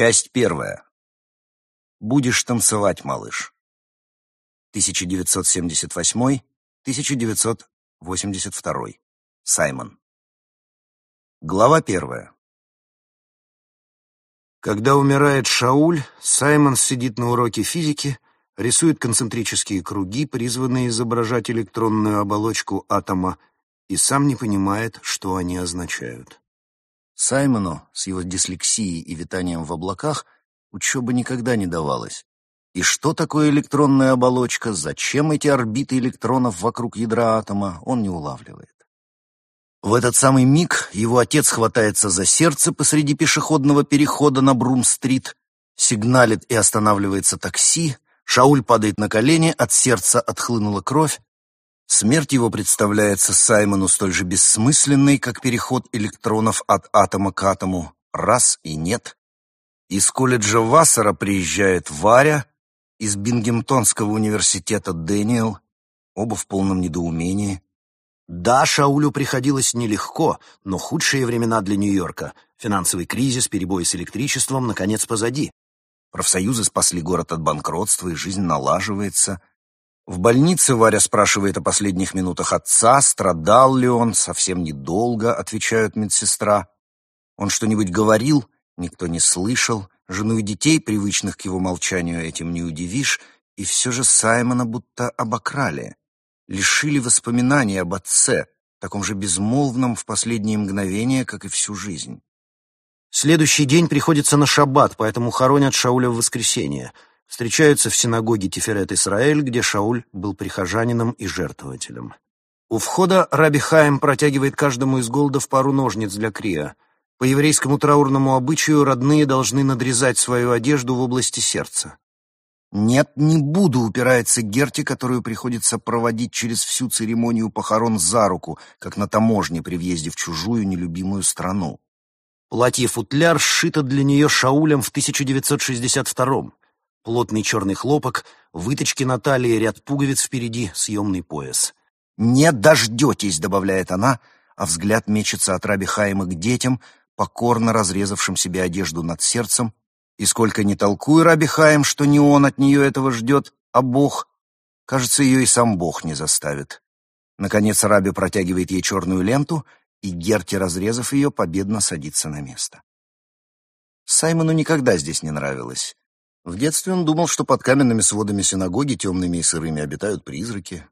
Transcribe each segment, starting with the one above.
Часть первая. Будешь танцевать, малыш. 1978-1982. Саймон. Глава первая. Когда умирает Шауль, Саймон сидит на уроке физики, рисует концентрические круги, призванные изображать электронную оболочку атома, и сам не понимает, что они означают. Саймону с его дислексией и витанием в облаках учеба никогда не давалась. И что такое электронная оболочка, зачем эти орбиты электронов вокруг ядра атома, он не улавливает. В этот самый миг его отец хватается за сердце посреди пешеходного перехода на Брум-стрит, сигналит и останавливается такси, Шауль падает на колени, от сердца отхлынула кровь, Смерть его представляется Саймону столь же бессмысленной, как переход электронов от атома к атому. Раз и нет. Из колледжа Вассера приезжает Варя, из Бингемтонского университета Дэниел, оба в полном недоумении. Да, Шаулю приходилось нелегко, но худшие времена для Нью-Йорка, финансовый кризис, перебои с электричеством, наконец, позади. Профсоюзы спасли город от банкротства, и жизнь налаживается. В больнице Варя спрашивает о последних минутах отца, страдал ли он, совсем недолго, отвечают медсестра. Он что-нибудь говорил, никто не слышал, жену и детей, привычных к его молчанию, этим не удивишь, и все же Саймона будто обокрали, лишили воспоминаний об отце, таком же безмолвном в последние мгновения, как и всю жизнь. Следующий день приходится на шаббат, поэтому хоронят Шауля в воскресенье — встречаются в синагоге Тиферет Исраэль, где Шауль был прихожанином и жертвователем. У входа Раби Хаим протягивает каждому из голдов пару ножниц для крия. По еврейскому траурному обычаю родные должны надрезать свою одежду в области сердца. «Нет, не буду», — упирается Герти, которую приходится проводить через всю церемонию похорон за руку, как на таможне при въезде в чужую нелюбимую страну. Платье-футляр сшито для нее Шаулем в 1962-м плотный черный хлопок, выточки на талии, ряд пуговиц впереди, съемный пояс. «Не дождетесь», — добавляет она, а взгляд мечется от Раби Хайма к детям, покорно разрезавшим себе одежду над сердцем, и сколько ни толкуй Раби Хаим, что не он от нее этого ждет, а Бог, кажется, ее и сам Бог не заставит. Наконец Раби протягивает ей черную ленту, и Герти, разрезав ее, победно садится на место. Саймону никогда здесь не нравилось. В детстве он думал, что под каменными сводами синагоги темными и сырыми обитают призраки.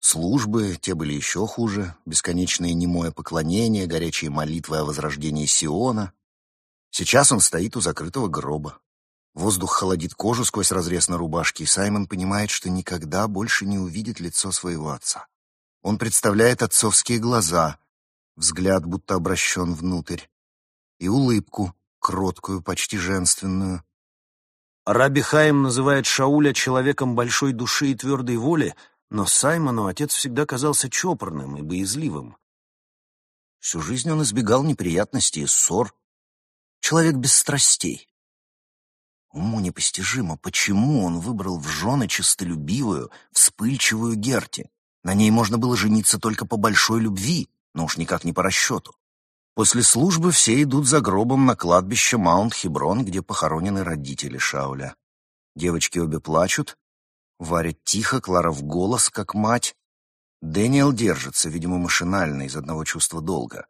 Службы, те были еще хуже, бесконечное немое поклонение, горячие молитвы о возрождении Сиона. Сейчас он стоит у закрытого гроба. Воздух холодит кожу сквозь разрез на рубашке, и Саймон понимает, что никогда больше не увидит лицо своего отца. Он представляет отцовские глаза, взгляд будто обращен внутрь, и улыбку, кроткую, почти женственную, Раби Хаим называет Шауля человеком большой души и твердой воли, но Саймону отец всегда казался чопорным и боязливым. Всю жизнь он избегал неприятностей и ссор. Человек без страстей. Уму непостижимо, почему он выбрал в жены честолюбивую, вспыльчивую Герти. На ней можно было жениться только по большой любви, но уж никак не по расчету. После службы все идут за гробом на кладбище Маунт-Хеброн, где похоронены родители Шауля. Девочки обе плачут. Варя тихо, Клара в голос, как мать. Дэниел держится, видимо, машинально, из одного чувства долга.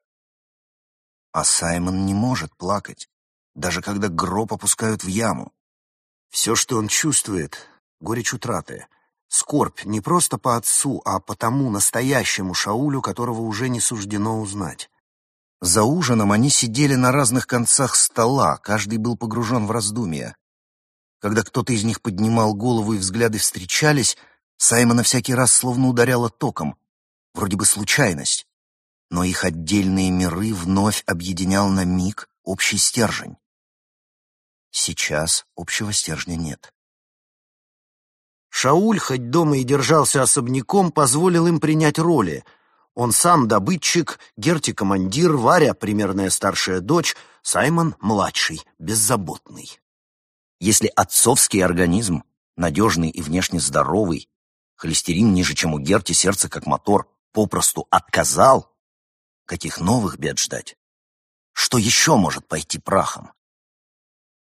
А Саймон не может плакать, даже когда гроб опускают в яму. Все, что он чувствует — горечь утраты, скорбь не просто по отцу, а по тому настоящему Шаулю, которого уже не суждено узнать. За ужином они сидели на разных концах стола, каждый был погружен в раздумья. Когда кто-то из них поднимал голову и взгляды встречались, Саймона всякий раз словно ударяло током. Вроде бы случайность. Но их отдельные миры вновь объединял на миг общий стержень. Сейчас общего стержня нет. Шауль, хоть дома и держался особняком, позволил им принять роли — он сам добытчик, Герти командир, Варя примерная старшая дочь, Саймон младший, беззаботный. Если отцовский организм, надежный и внешне здоровый, холестерин ниже, чем у Герти, сердце как мотор, попросту отказал, каких новых бед ждать? Что еще может пойти прахом?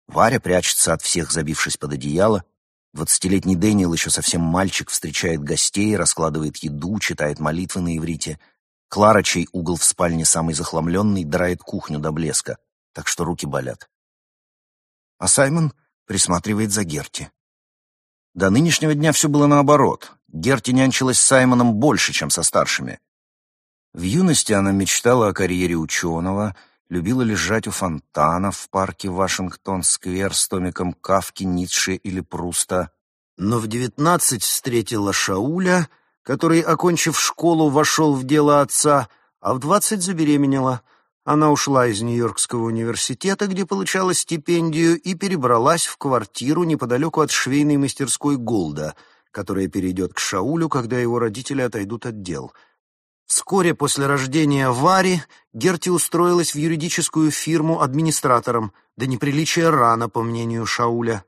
Варя прячется от всех, забившись под одеяло. Двадцатилетний Дэниел, еще совсем мальчик, встречает гостей, раскладывает еду, читает молитвы на иврите. Клара, чей угол в спальне самый захламленный, драет кухню до блеска, так что руки болят. А Саймон присматривает за Герти. До нынешнего дня все было наоборот. Герти нянчилась с Саймоном больше, чем со старшими. В юности она мечтала о карьере ученого — любила лежать у фонтана в парке Вашингтон-сквер с томиком Кавки, Ницше или Пруста. Но в девятнадцать встретила Шауля, который, окончив школу, вошел в дело отца, а в двадцать забеременела. Она ушла из Нью-Йоркского университета, где получала стипендию, и перебралась в квартиру неподалеку от швейной мастерской Голда, которая перейдет к Шаулю, когда его родители отойдут от дел — Вскоре после рождения Вари Герти устроилась в юридическую фирму администратором, до неприличия рано, по мнению Шауля.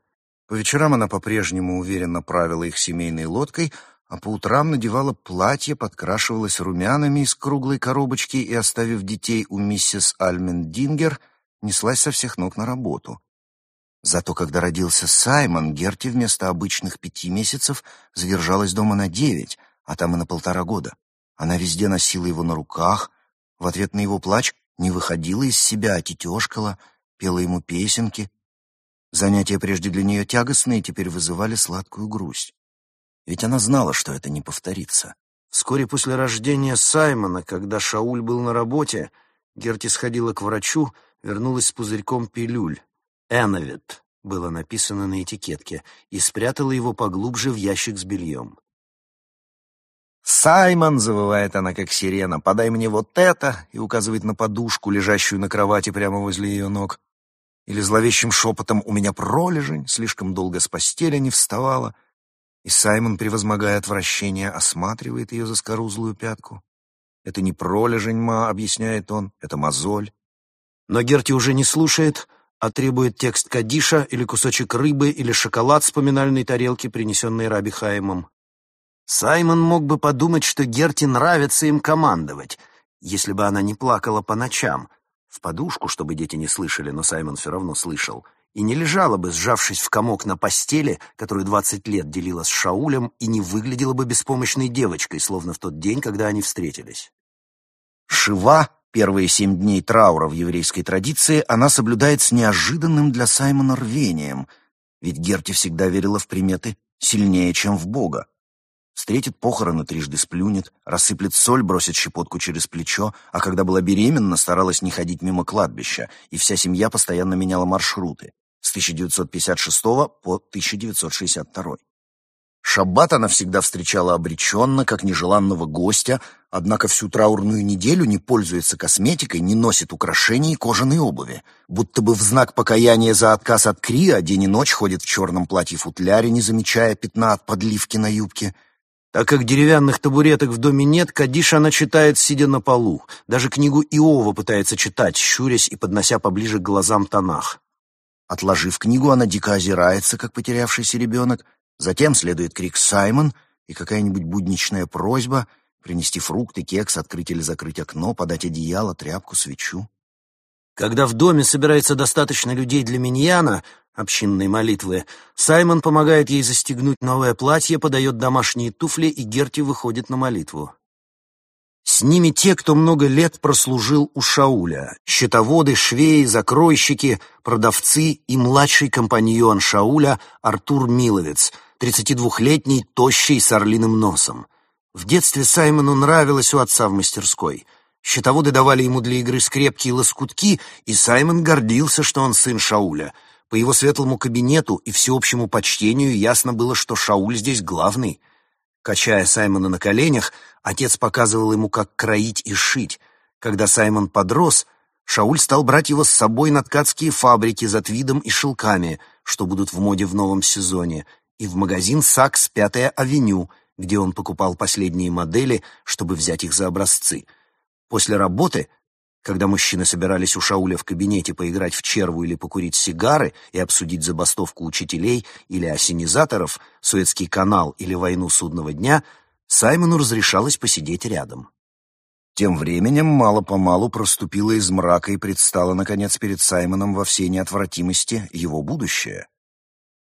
По вечерам она по-прежнему уверенно правила их семейной лодкой, а по утрам надевала платье, подкрашивалась румянами из круглой коробочки и, оставив детей у миссис Альмен Дингер, неслась со всех ног на работу. Зато когда родился Саймон, Герти вместо обычных пяти месяцев задержалась дома на девять, а там и на полтора года. Она везде носила его на руках, в ответ на его плач не выходила из себя, а тетешкала, пела ему песенки. Занятия прежде для нее тягостные теперь вызывали сладкую грусть. Ведь она знала, что это не повторится. Вскоре после рождения Саймона, когда Шауль был на работе, Герти сходила к врачу, вернулась с пузырьком пилюль. «Эновит» было написано на этикетке, и спрятала его поглубже в ящик с бельем. «Саймон!» — завывает она, как сирена. «Подай мне вот это!» — и указывает на подушку, лежащую на кровати прямо возле ее ног. Или зловещим шепотом «У меня пролежень!» Слишком долго с постели не вставала. И Саймон, превозмогая отвращение, осматривает ее заскорузлую пятку. «Это не пролежень, ма», — объясняет он, — «это мозоль». Но Герти уже не слушает, а требует текст Кадиша или кусочек рыбы или шоколад с поминальной тарелки, принесенной Раби Хаимом. Саймон мог бы подумать, что Герти нравится им командовать, если бы она не плакала по ночам, в подушку, чтобы дети не слышали, но Саймон все равно слышал, и не лежала бы, сжавшись в комок на постели, которую двадцать лет делила с Шаулем, и не выглядела бы беспомощной девочкой, словно в тот день, когда они встретились. Шива, первые семь дней траура в еврейской традиции, она соблюдает с неожиданным для Саймона рвением, ведь Герти всегда верила в приметы сильнее, чем в Бога. Встретит похороны, трижды сплюнет, рассыплет соль, бросит щепотку через плечо, а когда была беременна, старалась не ходить мимо кладбища, и вся семья постоянно меняла маршруты с 1956 по 1962. Шаббат она всегда встречала обреченно, как нежеланного гостя, однако всю траурную неделю не пользуется косметикой, не носит украшений и кожаной обуви. Будто бы в знак покаяния за отказ от Криа день и ночь ходит в черном платье-футляре, не замечая пятна от подливки на юбке — так как деревянных табуреток в доме нет, Кадиш она читает, сидя на полу. Даже книгу Иова пытается читать, щурясь и поднося поближе к глазам тонах. Отложив книгу, она дико озирается, как потерявшийся ребенок. Затем следует крик «Саймон» и какая-нибудь будничная просьба принести фрукты, кекс, открыть или закрыть окно, подать одеяло, тряпку, свечу. Когда в доме собирается достаточно людей для миньяна, общинной молитвы, Саймон помогает ей застегнуть новое платье, подает домашние туфли, и Герти выходит на молитву. С ними те, кто много лет прослужил у Шауля, счетоводы, швеи, закройщики, продавцы и младший компаньон Шауля Артур Миловец, 32-летний, тощий, с орлиным носом. В детстве Саймону нравилось у отца в мастерской — Счетоводы давали ему для игры скрепки и лоскутки, и Саймон гордился, что он сын Шауля. По его светлому кабинету и всеобщему почтению ясно было, что Шауль здесь главный. Качая Саймона на коленях, отец показывал ему, как кроить и шить. Когда Саймон подрос, Шауль стал брать его с собой на ткацкие фабрики за твидом и шелками, что будут в моде в новом сезоне, и в магазин «Сакс. Пятая авеню», где он покупал последние модели, чтобы взять их за образцы — После работы, когда мужчины собирались у Шауля в кабинете поиграть в черву или покурить сигары и обсудить забастовку учителей или осенизаторов, Суэцкий канал или войну судного дня, Саймону разрешалось посидеть рядом. Тем временем мало-помалу проступила из мрака и предстала, наконец, перед Саймоном во всей неотвратимости его будущее.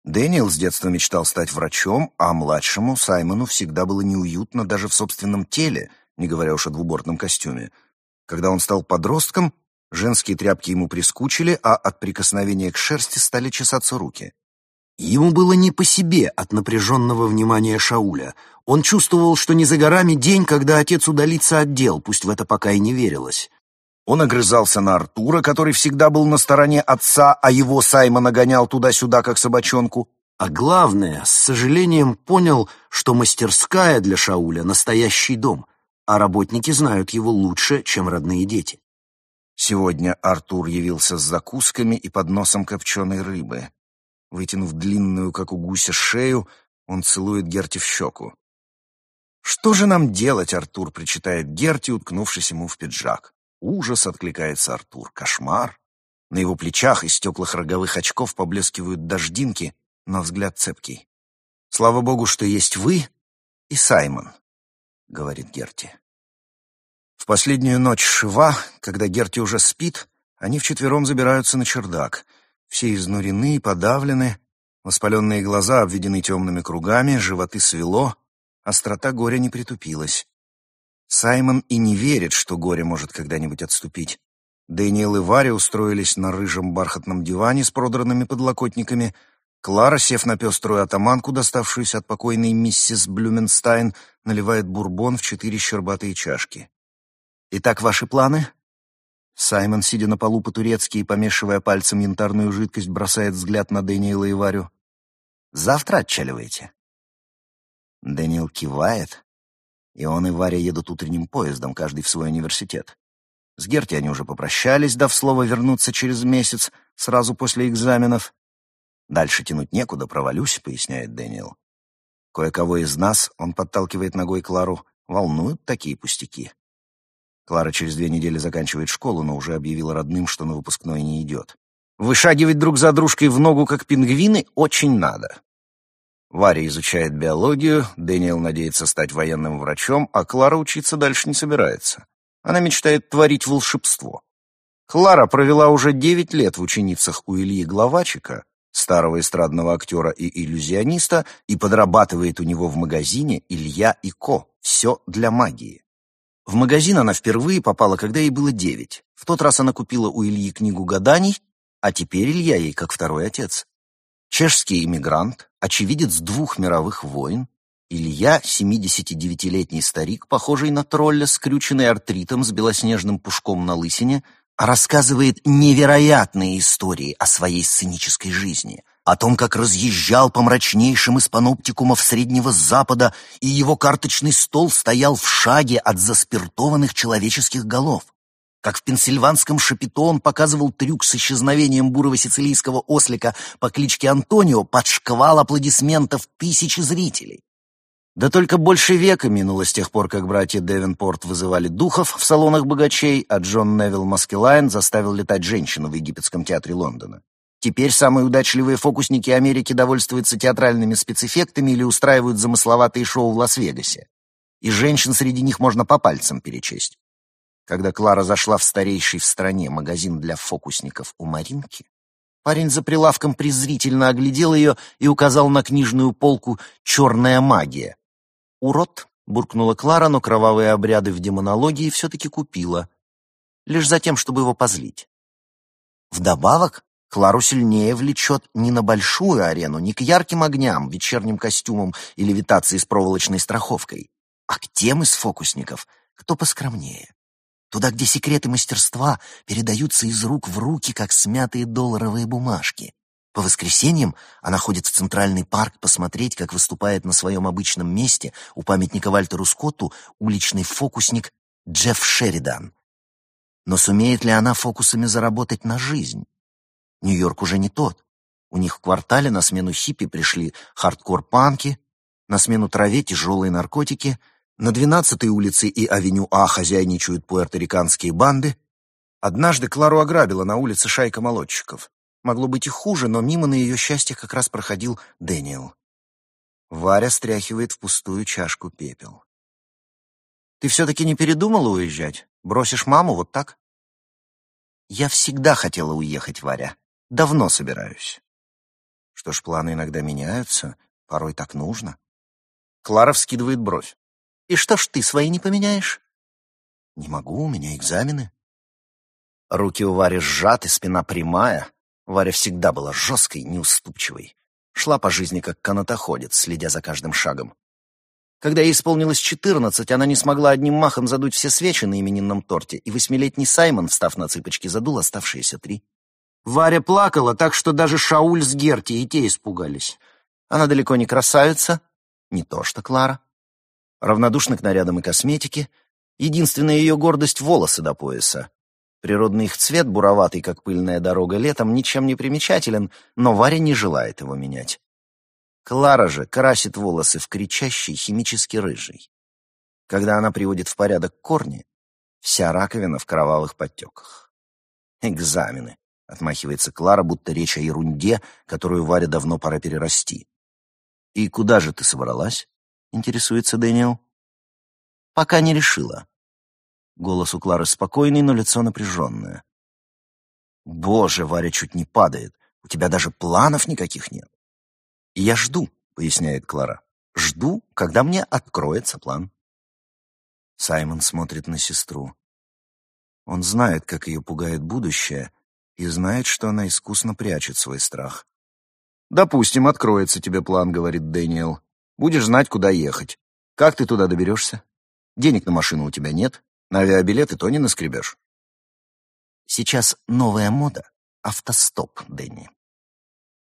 Дэниел с детства мечтал стать врачом, а младшему Саймону всегда было неуютно даже в собственном теле, не говоря уж о двубортном костюме. Когда он стал подростком, женские тряпки ему прискучили, а от прикосновения к шерсти стали чесаться руки. Ему было не по себе от напряженного внимания Шауля. Он чувствовал, что не за горами день, когда отец удалится от дел, пусть в это пока и не верилось. Он огрызался на Артура, который всегда был на стороне отца, а его Саймона гонял туда-сюда, как собачонку. А главное, с сожалением понял, что мастерская для Шауля — настоящий дом, а работники знают его лучше, чем родные дети. Сегодня Артур явился с закусками и подносом копченой рыбы. Вытянув длинную, как у гуся, шею, он целует Герти в щеку. «Что же нам делать, Артур?» — причитает Герти, уткнувшись ему в пиджак. «Ужас!» — откликается Артур. «Кошмар!» На его плечах из теплых роговых очков поблескивают дождинки, но взгляд цепкий. «Слава богу, что есть вы и Саймон», — говорит Герти. В последнюю ночь Шива, когда Герти уже спит, они вчетвером забираются на чердак — все изнурены и подавлены, воспаленные глаза обведены темными кругами, животы свело, острота горя не притупилась. Саймон и не верит, что горе может когда-нибудь отступить. Дэниел и Варя устроились на рыжем бархатном диване с продранными подлокотниками. Клара, сев на пеструю оттоманку, доставшуюся от покойной миссис Блюменстайн, наливает бурбон в четыре щербатые чашки. «Итак, ваши планы?» Саймон, сидя на полу по-турецки и помешивая пальцем янтарную жидкость, бросает взгляд на Дэниела и Варю. «Завтра отчаливаете?» Дэниел кивает, и он и Варя едут утренним поездом, каждый в свой университет. С Герти они уже попрощались, дав слово вернуться через месяц, сразу после экзаменов. «Дальше тянуть некуда, провалюсь», — поясняет Дэниел. Кое-кого из нас, он подталкивает ногой Клару, волнуют такие пустяки. Клара через две недели заканчивает школу, но уже объявила родным, что на выпускной не идет. Вышагивать друг за дружкой в ногу, как пингвины, очень надо. Варя изучает биологию, Дэниел надеется стать военным врачом, а Клара учиться дальше не собирается. Она мечтает творить волшебство. Клара провела уже девять лет в ученицах у Ильи Главачика, старого эстрадного актера и иллюзиониста, и подрабатывает у него в магазине «Илья и Ко». Все для магии. В магазин она впервые попала, когда ей было девять. В тот раз она купила у Ильи книгу гаданий, а теперь Илья ей как второй отец. Чешский иммигрант, очевидец двух мировых войн, Илья, 79-летний старик, похожий на тролля, скрюченный артритом с белоснежным пушком на лысине, рассказывает невероятные истории о своей сценической жизни — о том, как разъезжал по мрачнейшим из паноптикумов Среднего Запада, и его карточный стол стоял в шаге от заспиртованных человеческих голов. Как в пенсильванском шапито он показывал трюк с исчезновением бурого сицилийского ослика по кличке Антонио под шквал аплодисментов тысячи зрителей. Да только больше века минуло с тех пор, как братья Девенпорт вызывали духов в салонах богачей, а Джон Невилл Маскелайн заставил летать женщину в египетском театре Лондона. Теперь самые удачливые фокусники Америки довольствуются театральными спецэффектами или устраивают замысловатые шоу в Лас-Вегасе. И женщин среди них можно по пальцам перечесть. Когда Клара зашла в старейший в стране магазин для фокусников у Маринки, парень за прилавком презрительно оглядел ее и указал на книжную полку «Черная магия». «Урод!» — буркнула Клара, но кровавые обряды в демонологии все-таки купила. Лишь за тем, чтобы его позлить. Вдобавок, Клару сильнее влечет не на большую арену, не к ярким огням, вечерним костюмам и левитации с проволочной страховкой, а к тем из фокусников, кто поскромнее. Туда, где секреты мастерства передаются из рук в руки, как смятые долларовые бумажки. По воскресеньям она ходит в Центральный парк посмотреть, как выступает на своем обычном месте у памятника Вальтеру Скотту уличный фокусник Джефф Шеридан. Но сумеет ли она фокусами заработать на жизнь? Нью-Йорк уже не тот. У них в квартале на смену хиппи пришли хардкор-панки, на смену траве тяжелые наркотики, на 12-й улице и авеню А хозяйничают пуэрториканские банды. Однажды Клару ограбила на улице шайка молодчиков. Могло быть и хуже, но мимо на ее счастье как раз проходил Дэниел. Варя стряхивает в пустую чашку пепел. Ты все-таки не передумала уезжать? Бросишь маму вот так? Я всегда хотела уехать, Варя. Давно собираюсь. Что ж, планы иногда меняются, порой так нужно. Клара вскидывает бровь. И что ж ты свои не поменяешь? Не могу, у меня экзамены. Руки у Вари сжаты, спина прямая. Варя всегда была жесткой, неуступчивой. Шла по жизни как канатоходец, следя за каждым шагом. Когда ей исполнилось четырнадцать, она не смогла одним махом задуть все свечи на именинном торте, и восьмилетний Саймон, встав на цыпочки, задул оставшиеся три. Варя плакала так, что даже Шауль с Герти и те испугались. Она далеко не красавица, не то что Клара. Равнодушна к нарядам и косметике. Единственная ее гордость — волосы до пояса. Природный их цвет, буроватый, как пыльная дорога летом, ничем не примечателен, но Варя не желает его менять. Клара же красит волосы в кричащий химически рыжий. Когда она приводит в порядок корни, вся раковина в кровавых подтеках. «Экзамены», — отмахивается Клара, будто речь о ерунде, которую Варе давно пора перерасти. «И куда же ты собралась?» — интересуется Дэниел. «Пока не решила». Голос у Клары спокойный, но лицо напряженное. «Боже, Варя чуть не падает. У тебя даже планов никаких нет». «Я жду», — поясняет Клара. «Жду, когда мне откроется план». Саймон смотрит на сестру. Он знает, как ее пугает будущее, и знает, что она искусно прячет свой страх. «Допустим, откроется тебе план», — говорит Дэниел. «Будешь знать, куда ехать. Как ты туда доберешься? Денег на машину у тебя нет, на авиабилеты то не наскребешь». Сейчас новая мода — автостоп, Дэнни.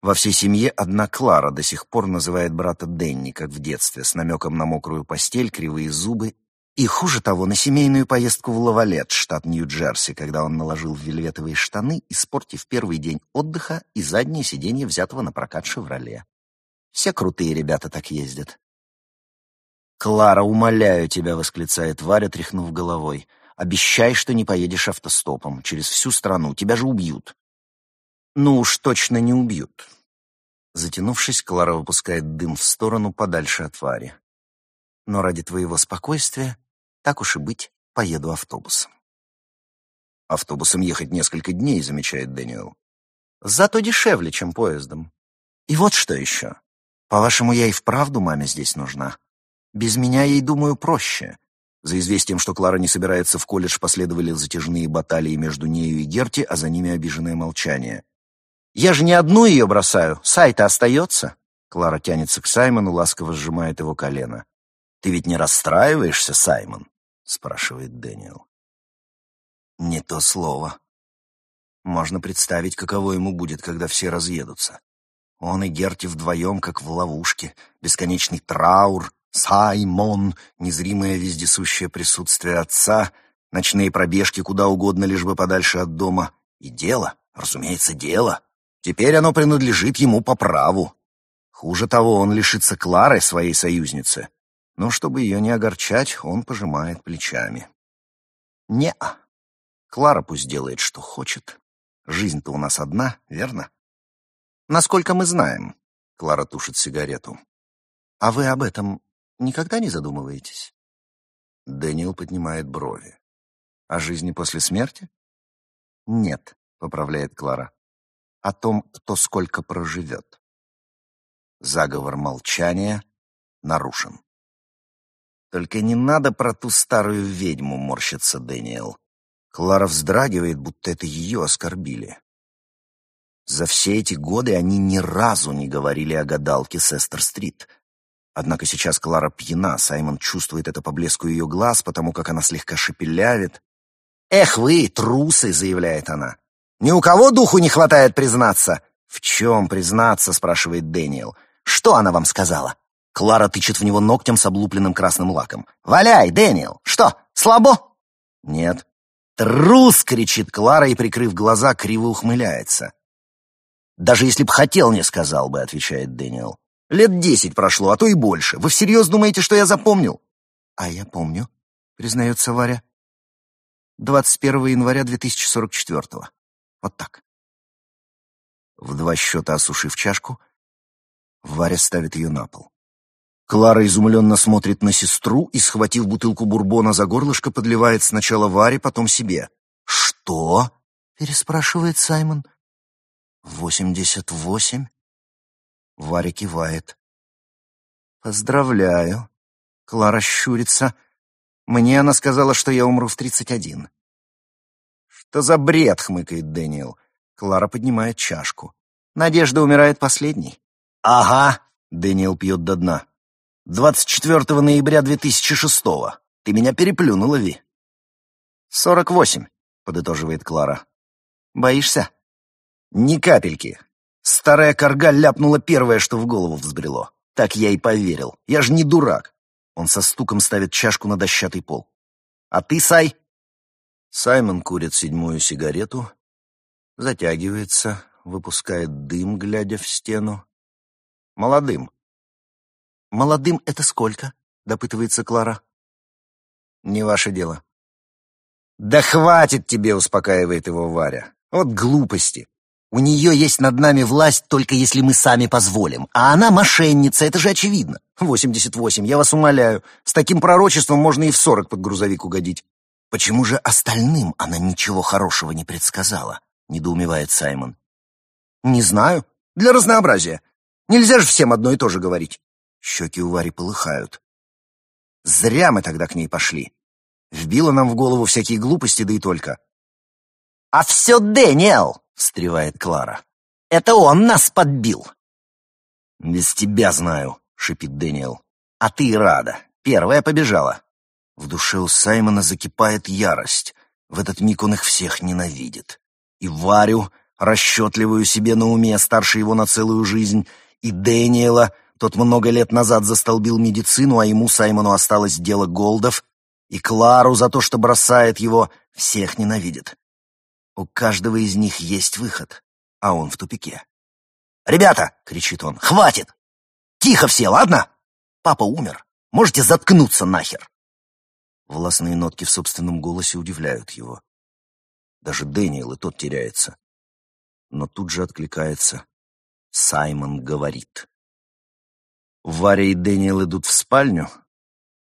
Во всей семье одна Клара до сих пор называет брата Дэнни, как в детстве, с намеком на мокрую постель, кривые зубы и, хуже того, на семейную поездку в Лавалет, штат Нью-Джерси, когда он наложил вельветовые штаны, испортив первый день отдыха и заднее сиденье взятого на прокат «Шевроле». Все крутые ребята так ездят. «Клара, умоляю тебя!» — восклицает Варя, тряхнув головой. «Обещай, что не поедешь автостопом через всю страну. Тебя же убьют». Ну уж точно не убьют. Затянувшись, Клара выпускает дым в сторону подальше от Вари. Но ради твоего спокойствия, так уж и быть, поеду автобусом. Автобусом ехать несколько дней, замечает Дэниел. Зато дешевле, чем поездом. И вот что еще. По-вашему, я и вправду маме здесь нужна? Без меня ей, думаю, проще. За известием, что Клара не собирается в колледж, последовали затяжные баталии между нею и Герти, а за ними обиженное молчание. Я же не одну ее бросаю, Сайта остается. Клара тянется к Саймону, ласково сжимает его колено. «Ты ведь не расстраиваешься, Саймон?» — спрашивает Дэниел. «Не то слово. Можно представить, каково ему будет, когда все разъедутся. Он и Герти вдвоем, как в ловушке, бесконечный траур, Саймон, незримое вездесущее присутствие отца, ночные пробежки куда угодно, лишь бы подальше от дома. И дело, разумеется, дело. Теперь оно принадлежит ему по праву. Хуже того, он лишится Клары, своей союзницы. Но чтобы ее не огорчать, он пожимает плечами. Не-а. Клара пусть делает, что хочет. Жизнь-то у нас одна, верно? Насколько мы знаем. Клара тушит сигарету. А вы об этом никогда не задумываетесь? Дэниел поднимает брови. О жизни после смерти? Нет, поправляет Клара о том, кто сколько проживет. Заговор молчания нарушен. Только не надо про ту старую ведьму, морщится Дэниел. Клара вздрагивает, будто это ее оскорбили. За все эти годы они ни разу не говорили о гадалке Сестер-стрит. Однако сейчас Клара пьяна, Саймон чувствует это по блеску ее глаз, потому как она слегка шепелявит. «Эх вы, трусы!» — заявляет она. Ни у кого духу не хватает признаться. В чем признаться, спрашивает Дэниел. Что она вам сказала? Клара тычет в него ногтем с облупленным красным лаком. «Валяй, Дэниел! Что, слабо?» «Нет». «Трус!» — кричит Клара и, прикрыв глаза, криво ухмыляется. «Даже если б хотел, не сказал бы», — отвечает Дэниел. «Лет десять прошло, а то и больше. Вы всерьез думаете, что я запомнил?» «А я помню», — признается Варя. «21 января 2044-го. Вот так. В два счета осушив чашку, Варя ставит ее на пол. Клара изумленно смотрит на сестру и, схватив бутылку бурбона за горлышко, подливает сначала Варе, потом себе. «Что?» — переспрашивает Саймон. «Восемьдесят восемь?» Варя кивает. «Поздравляю». Клара щурится. «Мне она сказала, что я умру в тридцать один». «Что за бред?» — хмыкает Дэниел. Клара поднимает чашку. «Надежда умирает последней». «Ага», — Дэниел пьет до дна. «24 ноября 2006-го. Ты меня переплюнула, Ви». «Сорок восемь», — подытоживает Клара. «Боишься?» «Ни капельки. Старая корга ляпнула первое, что в голову взбрело. Так я и поверил. Я же не дурак». Он со стуком ставит чашку на дощатый пол. «А ты, Сай?» Саймон курит седьмую сигарету, затягивается, выпускает дым, глядя в стену. «Молодым». «Молодым это сколько?» — допытывается Клара. «Не ваше дело». «Да хватит тебе!» — успокаивает его Варя. «Вот глупости. У нее есть над нами власть, только если мы сами позволим. А она мошенница, это же очевидно. 88, я вас умоляю. С таким пророчеством можно и в 40 под грузовик угодить. Почему же остальным она ничего хорошего не предсказала? Недоумевает Саймон. Не знаю. Для разнообразия. Нельзя же всем одно и то же говорить. Щеки у Вари полыхают. Зря мы тогда к ней пошли. Вбила нам в голову всякие глупости, да и только. «А все Дэниел!» — встревает Клара. «Это он нас подбил!» «Без тебя знаю», — шипит Дэниел. «А ты рада. Первая побежала». В душе у Саймона закипает ярость. В этот миг он их всех ненавидит. И Варю, расчетливую себе на уме, старше его на целую жизнь, и Дэниела, тот много лет назад застолбил медицину, а ему, Саймону, осталось дело Голдов, и Клару за то, что бросает его, всех ненавидит. У каждого из них есть выход, а он в тупике. «Ребята!» — кричит он. «Хватит! Тихо все, ладно? Папа умер. Можете заткнуться нахер!» Властные нотки в собственном голосе удивляют его. Даже Дэниел и тот теряется. Но тут же откликается. Саймон говорит. Варя и Дэниел идут в спальню,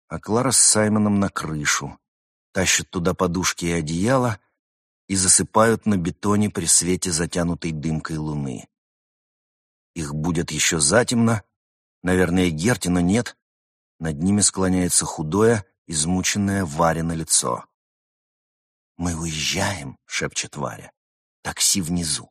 а Клара с Саймоном на крышу, тащат туда подушки и одеяло и засыпают на бетоне при свете затянутой дымкой луны. Их будет еще затемно, наверное, Герти, но нет. Над ними склоняется худое, измученное Варя на лицо. «Мы уезжаем», — шепчет Варя. «Такси внизу».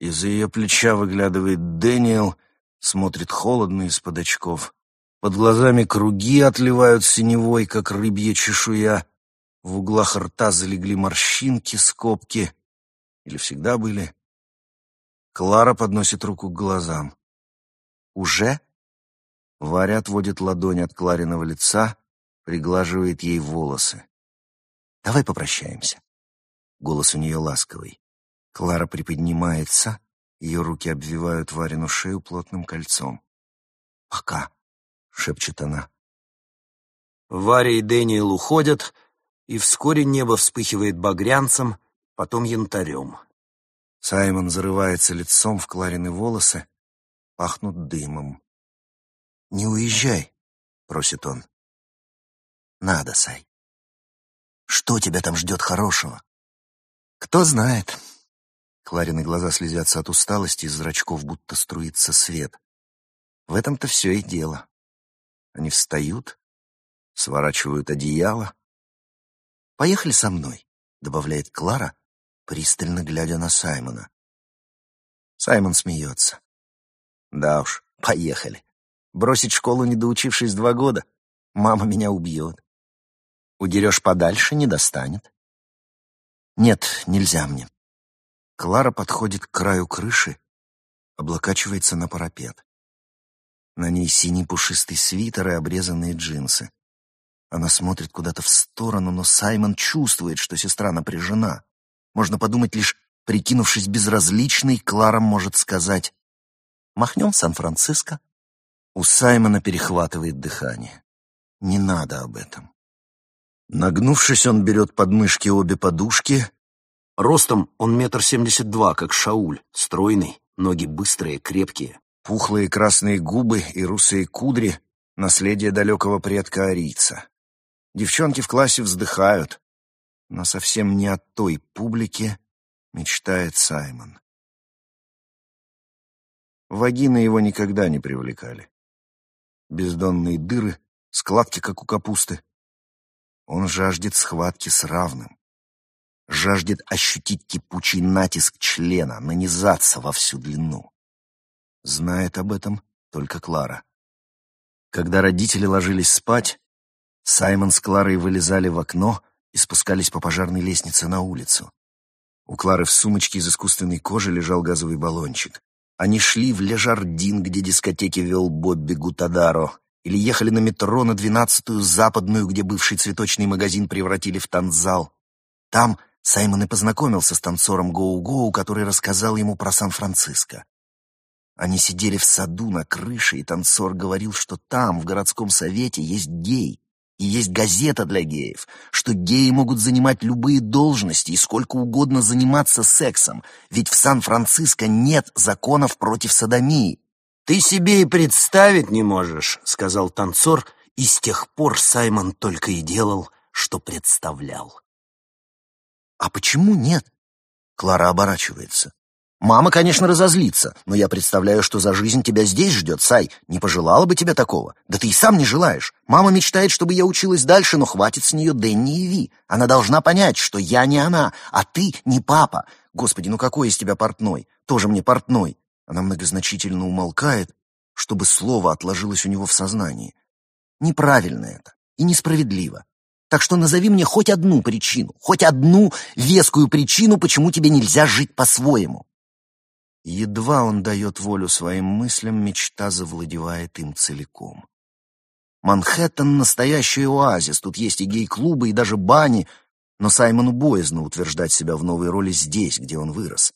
Из-за ее плеча выглядывает Дэниел, смотрит холодно из-под очков. Под глазами круги отливают синевой, как рыбья чешуя. В углах рта залегли морщинки, скобки. Или всегда были. Клара подносит руку к глазам. «Уже?» Варя отводит ладонь от Клариного лица, приглаживает ей волосы. «Давай попрощаемся». Голос у нее ласковый. Клара приподнимается, ее руки обвивают Варину шею плотным кольцом. «Пока», — шепчет она. Варя и Дэниел уходят, и вскоре небо вспыхивает багрянцем, потом янтарем. Саймон зарывается лицом в Кларины волосы, пахнут дымом. «Не уезжай», — просит он. «Надо, Сай. Что тебя там ждет хорошего?» «Кто знает». Кларины глаза слезятся от усталости, из зрачков будто струится свет. В этом-то все и дело. Они встают, сворачивают одеяло, «Поехали со мной», — добавляет Клара, пристально глядя на Саймона. Саймон смеется. «Да уж, поехали. Бросить школу, не доучившись два года? Мама меня убьет. Удерешь подальше, не достанет». «Нет, нельзя мне». Клара подходит к краю крыши, облокачивается на парапет. На ней синий пушистый свитер и обрезанные джинсы. Она смотрит куда-то в сторону, но Саймон чувствует, что сестра напряжена. Можно подумать, лишь прикинувшись безразличной, Клара может сказать «Махнем в Сан-Франциско». У Саймона перехватывает дыхание. Не надо об этом. Нагнувшись, он берет под мышки обе подушки. Ростом он метр семьдесят два, как Шауль, стройный, ноги быстрые, крепкие. Пухлые красные губы и русые кудри — наследие далекого предка арийца. Девчонки в классе вздыхают, но совсем не от той публики мечтает Саймон. Вагины его никогда не привлекали. Бездонные дыры, складки, как у капусты. Он жаждет схватки с равным. Жаждет ощутить кипучий натиск члена, нанизаться во всю длину. Знает об этом только Клара. Когда родители ложились спать, Саймон с Кларой вылезали в окно и спускались по пожарной лестнице на улицу. У Клары в сумочке из искусственной кожи лежал газовый баллончик. Они шли в Лежардин, где дискотеки вел Бобби Гутадаро, или ехали на метро на двенадцатую западную, где бывший цветочный магазин превратили в танцзал. Там Саймон и познакомился с танцором Гоу-Гоу, который рассказал ему про Сан-Франциско. Они сидели в саду на крыше, и танцор говорил, что там, в городском совете, есть гей, и есть газета для геев, что геи могут занимать любые должности и сколько угодно заниматься сексом, ведь в Сан-Франциско нет законов против садомии. «Ты себе и представить не можешь», — сказал танцор, и с тех пор Саймон только и делал, что представлял. «А почему нет?» Клара оборачивается. Мама, конечно, разозлится, но я представляю, что за жизнь тебя здесь ждет, Сай. Не пожелала бы тебя такого. Да ты и сам не желаешь. Мама мечтает, чтобы я училась дальше, но хватит с нее Дэнни и Ви. Она должна понять, что я не она, а ты не папа. Господи, ну какой из тебя портной? Тоже мне портной. Она многозначительно умолкает, чтобы слово отложилось у него в сознании. Неправильно это и несправедливо. Так что назови мне хоть одну причину, хоть одну вескую причину, почему тебе нельзя жить по-своему. Едва он дает волю своим мыслям, мечта завладевает им целиком. Манхэттен — настоящий оазис, тут есть и гей-клубы, и даже бани, но Саймону боязно утверждать себя в новой роли здесь, где он вырос.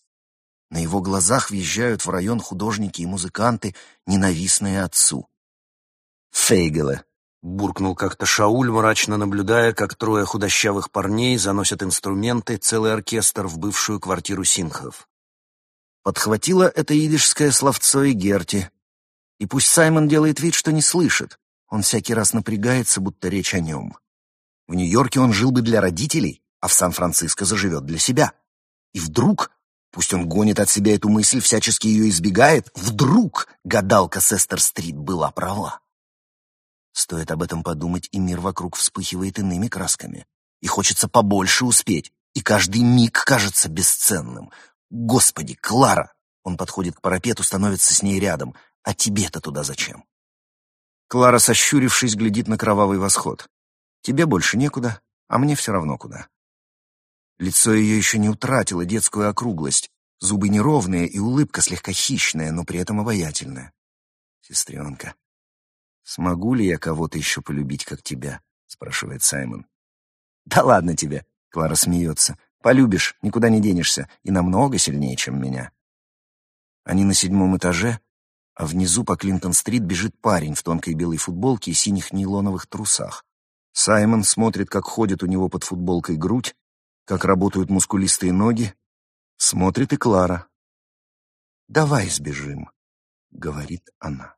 На его глазах въезжают в район художники и музыканты, ненавистные отцу. «Фейгеле», — буркнул как-то Шауль, мрачно наблюдая, как трое худощавых парней заносят инструменты, целый оркестр в бывшую квартиру Синхов. Подхватила это идишское словцо и Герти. И пусть Саймон делает вид, что не слышит, он всякий раз напрягается, будто речь о нем. В Нью-Йорке он жил бы для родителей, а в Сан-Франциско заживет для себя. И вдруг, пусть он гонит от себя эту мысль, всячески ее избегает, вдруг гадалка Сестер-стрит была права. Стоит об этом подумать, и мир вокруг вспыхивает иными красками. И хочется побольше успеть, и каждый миг кажется бесценным. Господи, Клара! Он подходит к парапету, становится с ней рядом. А тебе-то туда зачем? Клара, сощурившись, глядит на кровавый восход. Тебе больше некуда, а мне все равно куда. Лицо ее еще не утратило детскую округлость, зубы неровные и улыбка слегка хищная, но при этом обаятельная. Сестренка, смогу ли я кого-то еще полюбить, как тебя? спрашивает Саймон. Да ладно тебе, Клара смеется. Полюбишь, никуда не денешься, и намного сильнее, чем меня. Они на седьмом этаже, а внизу по Клинтон-стрит бежит парень в тонкой белой футболке и синих нейлоновых трусах. Саймон смотрит, как ходит у него под футболкой грудь, как работают мускулистые ноги. Смотрит и Клара. «Давай сбежим», — говорит она.